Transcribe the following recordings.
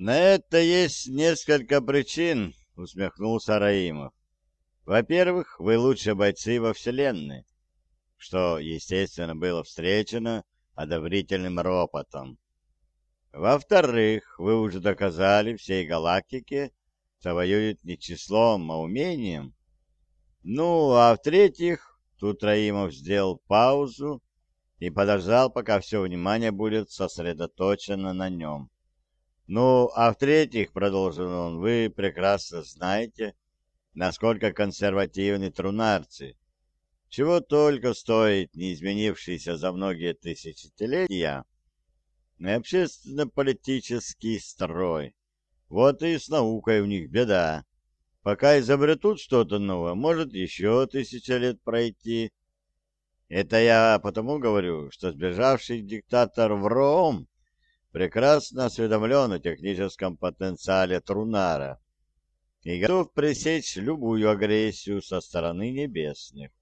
На это есть несколько причин, усмехнулся Раимов. Во-первых, вы лучшие бойцы во Вселенной, что, естественно, было встречено одобрительным ропотом. Во-вторых, вы уже доказали всей галактике, что воюют не числом, а умением. Ну, а в-третьих, тут Раимов сделал паузу и подождал, пока все внимание будет сосредоточено на нем. Ну, а в-третьих, продолжил он, вы прекрасно знаете, насколько консервативны трунарцы. Чего только стоит не изменившийся за многие тысячелетия общественно-политический строй. Вот и с наукой у них беда. Пока изобретут что-то новое, может еще тысяча лет пройти. Это я потому говорю, что сбежавший диктатор Вром прекрасно осведомлен о техническом потенциале Трунара и готов пресечь любую агрессию со стороны небесных.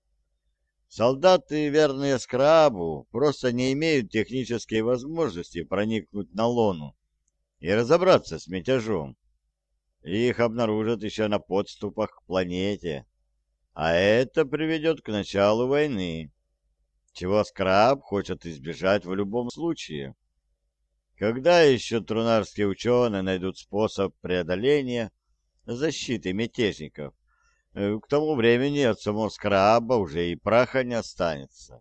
Солдаты, верные Скрабу, просто не имеют технической возможности проникнуть на лону и разобраться с мятежом. Их обнаружат еще на подступах к планете, а это приведет к началу войны, чего Скраб хочет избежать в любом случае. Когда еще трунарские ученые найдут способ преодоления защиты мятежников? Э, к тому времени от самого скраба уже и праха не останется.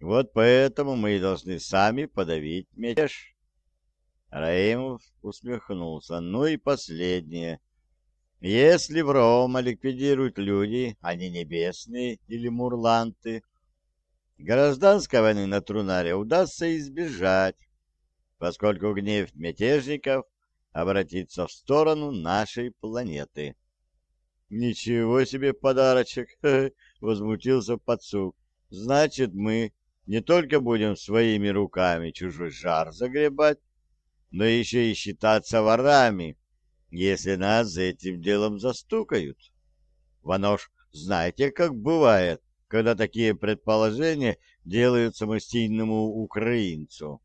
Вот поэтому мы и должны сами подавить мятеж. Раимов усмехнулся. Ну и последнее. Если в Рома ликвидируют люди, а не небесные или мурланты, гражданской войны на Трунаре удастся избежать поскольку гнев мятежников обратится в сторону нашей планеты. «Ничего себе подарочек!» — возмутился Пацук. «Значит, мы не только будем своими руками чужой жар загребать, но еще и считаться ворами, если нас за этим делом застукают. Ванош, знаете, как бывает, когда такие предположения делают самостийному украинцу?»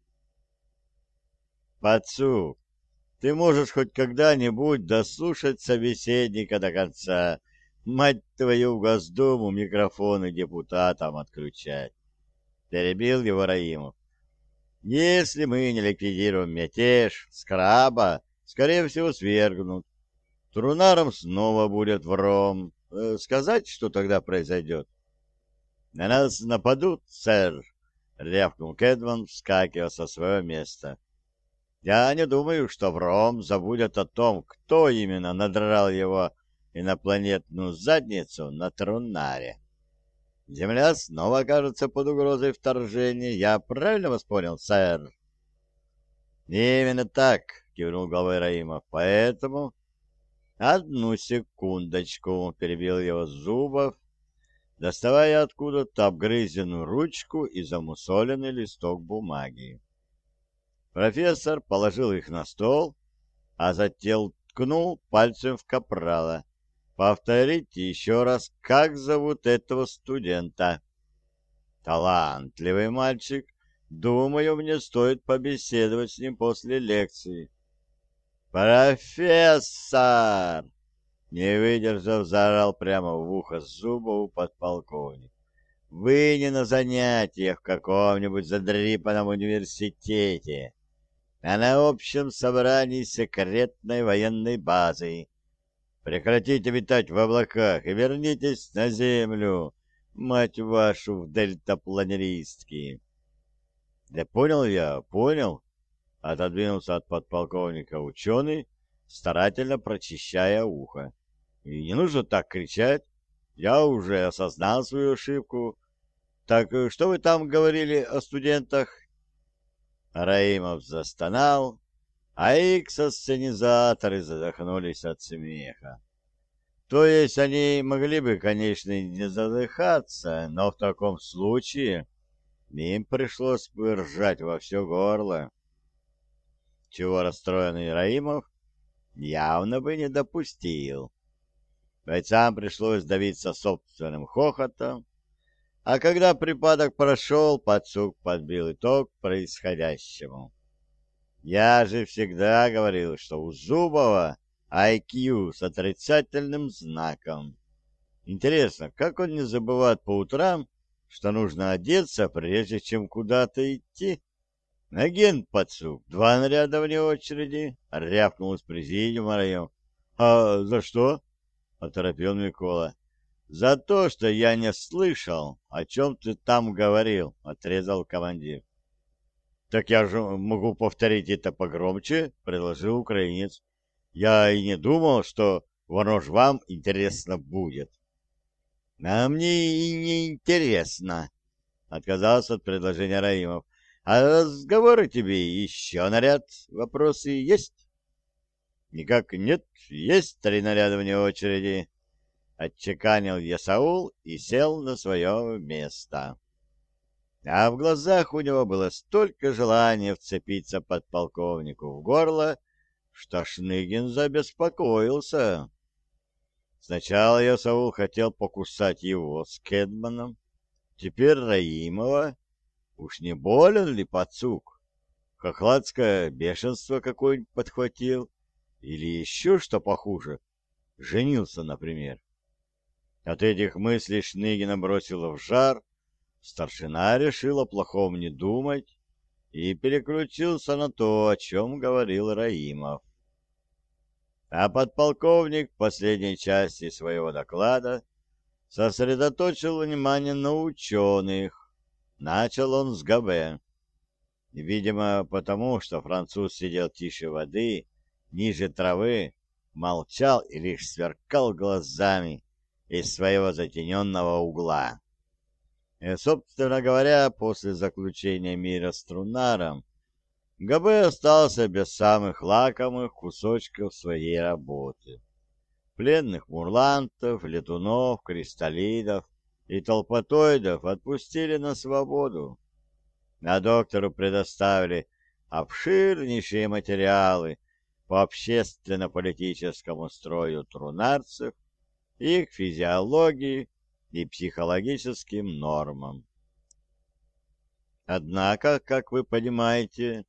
Пацук, ты можешь хоть когда-нибудь дослушать собеседника до конца. Мать твою, в Госдуму микрофоны депутатам отключать. Перебил его Раимов. Если мы не ликвидируем мятеж, скраба, скорее всего, свергнут. Трунаром снова будет вром. Э, сказать, что тогда произойдет? На нас нападут, сэр, рявкнул Кэдман, вскакивая со своего места. Я не думаю, что Вром забудет о том, кто именно надрал его инопланетную задницу на Трунаре. Земля снова окажется под угрозой вторжения. Я правильно вас понял, сэр? Именно так, кивнул главой Раимов. Поэтому... Одну секундочку, перебил его Зубов, доставая откуда-то обгрызенную ручку и замусоленный листок бумаги. Профессор положил их на стол, а затем ткнул пальцем в капрала. «Повторите еще раз, как зовут этого студента?» «Талантливый мальчик. Думаю, мне стоит побеседовать с ним после лекции». «Профессор!» Не выдержав, заорал прямо в ухо Зубову подполковник. «Вы не на занятиях в каком-нибудь задрипанном университете а на общем собрании секретной военной базы. Прекратите витать в облаках и вернитесь на землю, мать вашу, в дельтапланеристки. Да понял я, понял, отодвинулся от подполковника ученый, старательно прочищая ухо. И не нужно так кричать, я уже осознал свою ошибку. Так что вы там говорили о студентах? Раимов застонал, а иксосценизаторы задохнулись от смеха. То есть они могли бы, конечно, не задыхаться, но в таком случае им пришлось бы ржать во все горло. Чего расстроенный Раимов явно бы не допустил. Бойцам пришлось давиться собственным хохотом, а когда припадок прошел, подсук подбил итог происходящему. Я же всегда говорил, что у Зубова IQ с отрицательным знаком. Интересно, как он не забывает по утрам, что нужно одеться, прежде чем куда-то идти? Агент подсук, два наряда вне очереди, рявкнул из президиума район. А за что? Оторопел Микола. За то, что я не слышал, о чем ты там говорил, отрезал командир. Так я же могу повторить это погромче, предложил украинец. Я и не думал, что воно ж вам интересно будет. А мне и не интересно, отказался от предложения Раимов. А разговоры тебе еще наряд, вопросы есть? Никак нет, есть три наряда вне очереди. Отчеканил Ясаул и сел на свое место. А в глазах у него было столько желания вцепиться под полковнику в горло, что Шныгин забеспокоился. Сначала я, Саул, хотел покусать его с Кедманом, теперь Раимова. Уж не болен ли пацук? Хохладское бешенство какое-нибудь подхватил? Или еще что похуже? Женился, например. От этих мыслей Шныгина бросило в жар, старшина решил о плохом не думать и переключился на то, о чем говорил Раимов. А подполковник в последней части своего доклада сосредоточил внимание на ученых. Начал он с ГБ. Видимо, потому что француз сидел тише воды, ниже травы, молчал и лишь сверкал глазами из своего затененного угла. И, собственно говоря, после заключения мира с Трунаром, ГБ остался без самых лакомых кусочков своей работы. Пленных мурлантов, летунов, кристаллидов и толпотоидов отпустили на свободу. А доктору предоставили обширнейшие материалы по общественно-политическому строю трунарцев, их физиологии и психологическим нормам. Однако, как вы понимаете,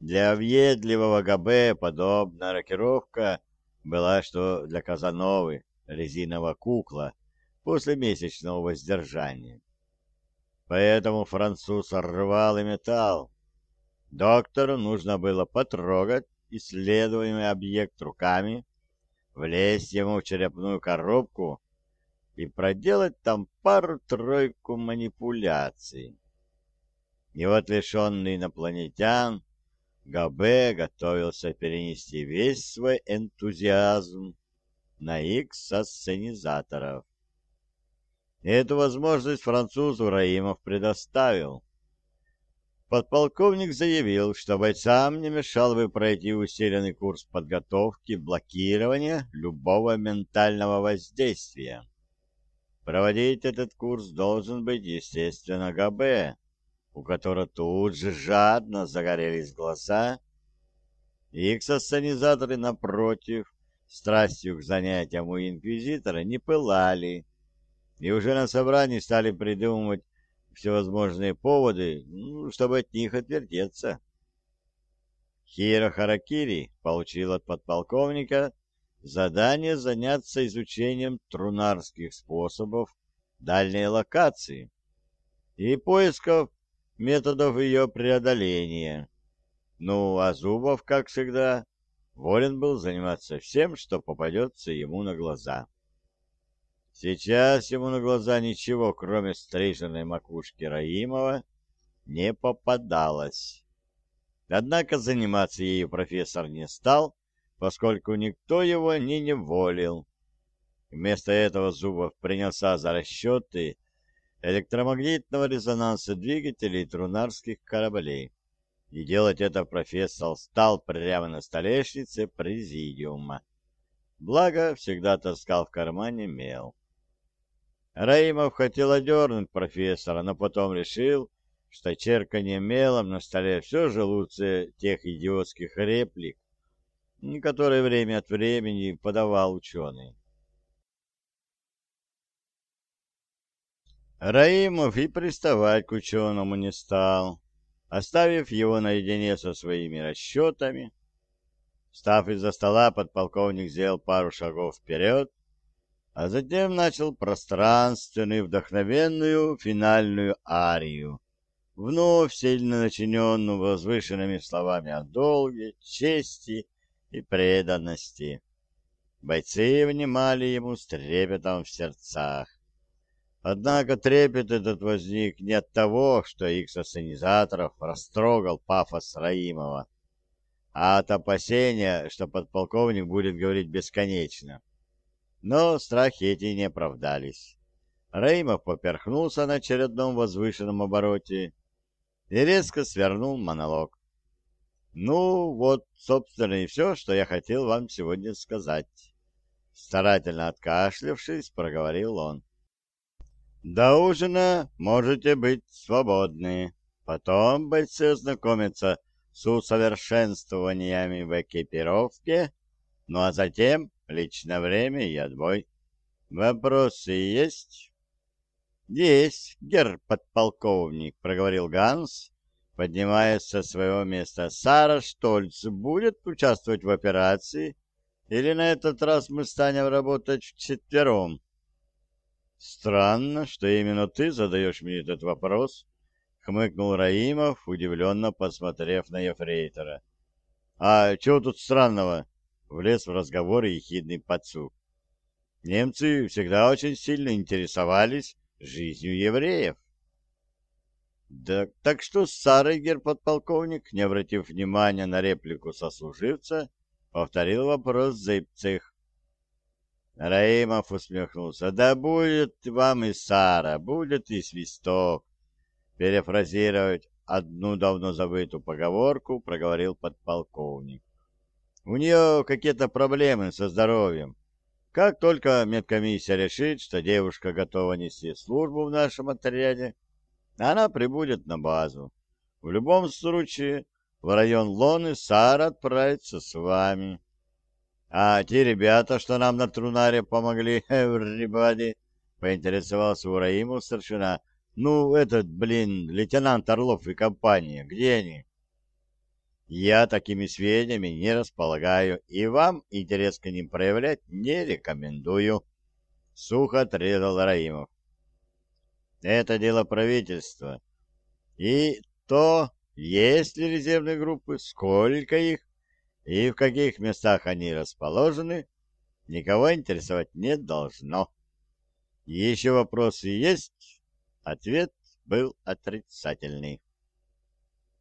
для въедливого ГБ подобная рокировка была, что для Казановы резиновая кукла после месячного воздержания. Поэтому француз рвал и металл. Доктору нужно было потрогать исследуемый объект руками, влезть ему в черепную коробку и проделать там пару-тройку манипуляций. И вот лишенный инопланетян, Габе готовился перенести весь свой энтузиазм на икс-асценизаторов. Эту возможность французу Раимов предоставил. Подполковник заявил, что бойцам не мешал бы пройти усиленный курс подготовки блокирования любого ментального воздействия. Проводить этот курс должен быть, естественно, ГБ, у которого тут же жадно загорелись глаза. Иксосценизаторы, напротив, страстью к занятиям у инквизитора не пылали, и уже на собрании стали придумывать всевозможные поводы, ну, чтобы от них отвертеться. Хиро Харакири получил от подполковника задание заняться изучением трунарских способов дальней локации и поисков методов ее преодоления. Ну, а Зубов, как всегда, волен был заниматься всем, что попадется ему на глаза. Сейчас ему на глаза ничего, кроме стриженной макушки Раимова, не попадалось. Однако заниматься ею профессор не стал, поскольку никто его не неволил. Вместо этого Зубов принялся за расчеты электромагнитного резонанса двигателей трунарских кораблей. И делать это профессор стал прямо на столешнице президиума. Благо, всегда таскал в кармане мел. Раимов хотел одернуть профессора, но потом решил, что черканье мелом на столе все же лучше тех идиотских реплик, которые время от времени подавал ученый. Раимов и приставать к ученому не стал. оставив его наедине со своими расчетами. Встав из-за стола, подполковник сделал пару шагов вперед, а затем начал пространственную, вдохновенную финальную арию, вновь сильно начиненную возвышенными словами о долге, чести и преданности. Бойцы внимали ему с трепетом в сердцах. Однако трепет этот возник не от того, что их сценизаторов растрогал пафос Раимова, а от опасения, что подполковник будет говорить бесконечно. Но страхи эти не оправдались. Раимов поперхнулся на очередном возвышенном обороте и резко свернул монолог. «Ну, вот, собственно, и все, что я хотел вам сегодня сказать». Старательно откашлявшись, проговорил он. До ужина можете быть свободны. Потом бойцы ознакомятся с усовершенствованиями в экипировке, ну а затем личное время и отбой. Вопросы есть? Есть, герр подполковник, проговорил Ганс, поднимаясь со своего места. Сара Штольц будет участвовать в операции, или на этот раз мы станем работать вчетвером? «Странно, что именно ты задаешь мне этот вопрос», — хмыкнул Раимов, удивленно посмотрев на Ефрейтора. «А чего тут странного?» — влез в разговор ехидный подсук. «Немцы всегда очень сильно интересовались жизнью евреев». «Да так что с Сарой, герподполковник, не обратив внимания на реплику сослуживца, повторил вопрос Зыбцих. Раимов усмехнулся. «Да будет вам и Сара, будет и свисток!» Перефразировать одну давно забытую поговорку проговорил подполковник. «У нее какие-то проблемы со здоровьем. Как только медкомиссия решит, что девушка готова нести службу в нашем отряде, она прибудет на базу. В любом случае, в район Лоны Сара отправится с вами». А те ребята, что нам на Трунаре помогли, everybody, поинтересовался у Раимов старшина. Ну, этот, блин, лейтенант Орлов и компания, где они? Я такими сведениями не располагаю, и вам интерес к ним проявлять не рекомендую. Сухо отрезал Раимов. Это дело правительства. И то, есть ли резервные группы, сколько их, и в каких местах они расположены, никого интересовать не должно. Еще вопросы есть? Ответ был отрицательный.